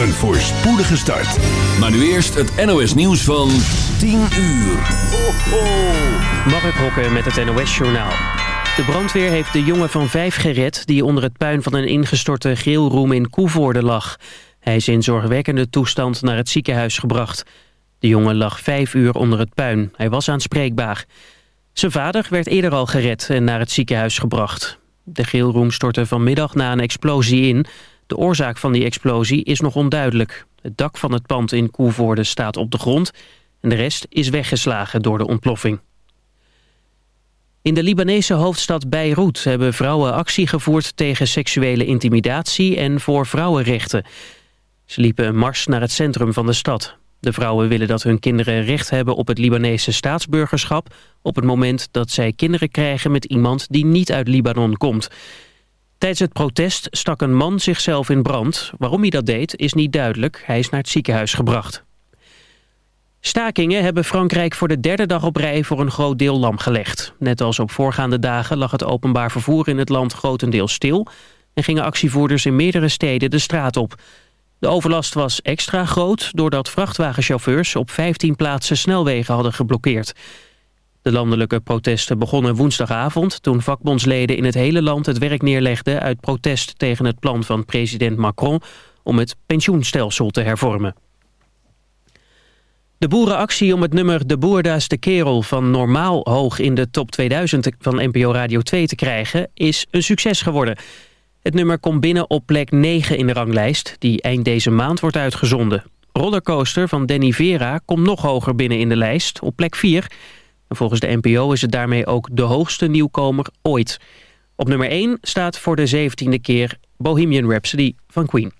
Een voorspoedige start. Maar nu eerst het NOS nieuws van 10 uur. Ho, ho. Mark met het NOS Journaal. De brandweer heeft de jongen van vijf gered... die onder het puin van een ingestorte grillroom in Koevoorde lag. Hij is in zorgwekkende toestand naar het ziekenhuis gebracht. De jongen lag vijf uur onder het puin. Hij was aanspreekbaar. Zijn vader werd eerder al gered en naar het ziekenhuis gebracht. De grillroom stortte vanmiddag na een explosie in. De oorzaak van die explosie is nog onduidelijk. Het dak van het pand in Koevoorde staat op de grond... en de rest is weggeslagen door de ontploffing. In de Libanese hoofdstad Beirut hebben vrouwen actie gevoerd... tegen seksuele intimidatie en voor vrouwenrechten. Ze liepen een mars naar het centrum van de stad. De vrouwen willen dat hun kinderen recht hebben op het Libanese staatsburgerschap... op het moment dat zij kinderen krijgen met iemand die niet uit Libanon komt. Tijdens het protest stak een man zichzelf in brand. Waarom hij dat deed is niet duidelijk. Hij is naar het ziekenhuis gebracht. Stakingen hebben Frankrijk voor de derde dag op rij voor een groot deel lam gelegd. Net als op voorgaande dagen lag het openbaar vervoer in het land grotendeels stil... en gingen actievoerders in meerdere steden de straat op... De overlast was extra groot doordat vrachtwagenchauffeurs op 15 plaatsen snelwegen hadden geblokkeerd. De landelijke protesten begonnen woensdagavond toen vakbondsleden in het hele land het werk neerlegden uit protest tegen het plan van president Macron om het pensioenstelsel te hervormen. De boerenactie om het nummer De Boerda's de Kerel van normaal hoog in de top 2000 van NPO Radio 2 te krijgen is een succes geworden. Het nummer komt binnen op plek 9 in de ranglijst, die eind deze maand wordt uitgezonden. Rollercoaster van Danny Vera komt nog hoger binnen in de lijst, op plek 4. En volgens de NPO is het daarmee ook de hoogste nieuwkomer ooit. Op nummer 1 staat voor de 17e keer Bohemian Rhapsody van Queen.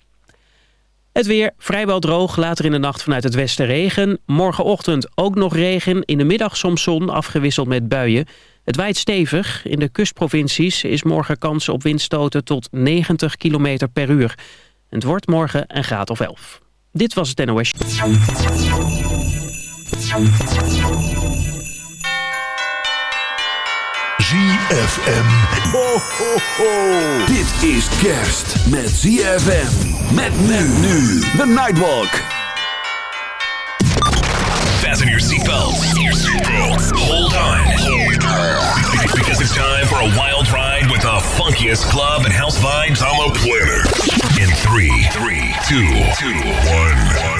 Het weer vrijwel droog, later in de nacht vanuit het westen regen. Morgenochtend ook nog regen, in de middag soms zon, afgewisseld met buien. Het waait stevig. In de kustprovincies is morgen kans op windstoten tot 90 km per uur. Het wordt morgen een graad of 11. Dit was het NOS. ZFM. Ho, ho, ho. Dit is kerst met ZFM. Met men nu. The Nightwalk. Fasten your seatbelts. Hold on. Because it's time for a wild ride with the funkiest club and house vibes on the planet. In three, three, two, two, one, one.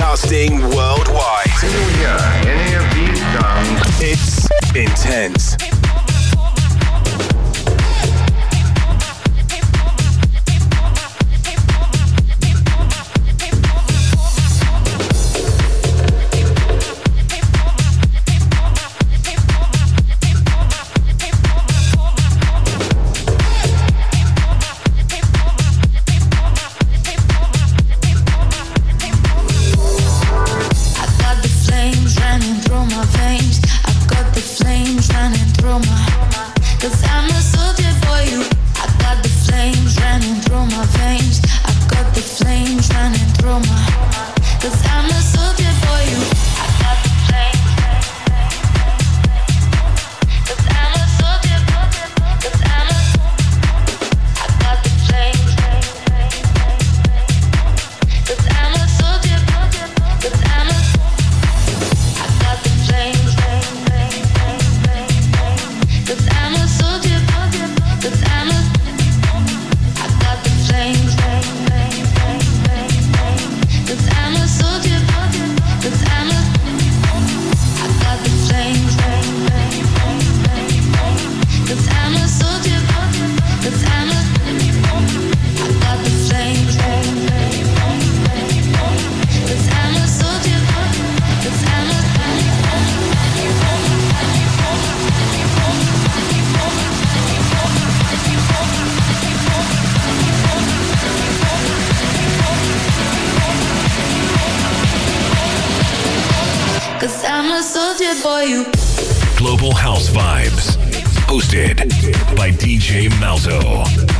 broadcasting worldwide. Can you hear any of these sounds? It's intense. it for you. Global House Vibes. Hosted by DJ Malzo.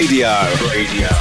Radio. Radio.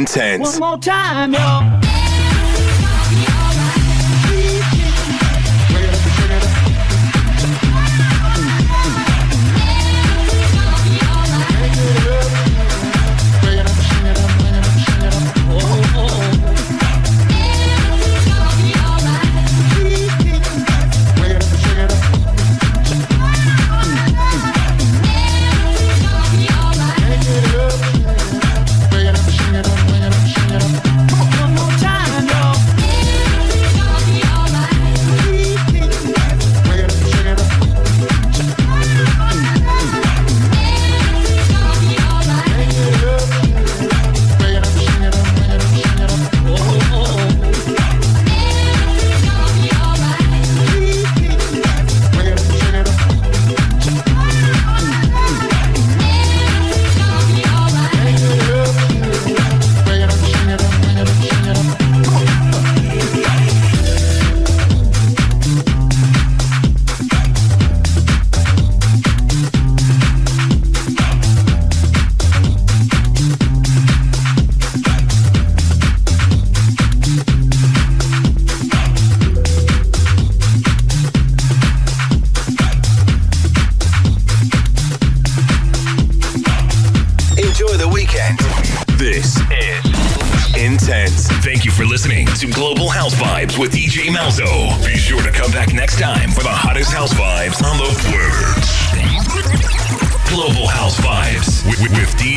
intense. One more time, y'all.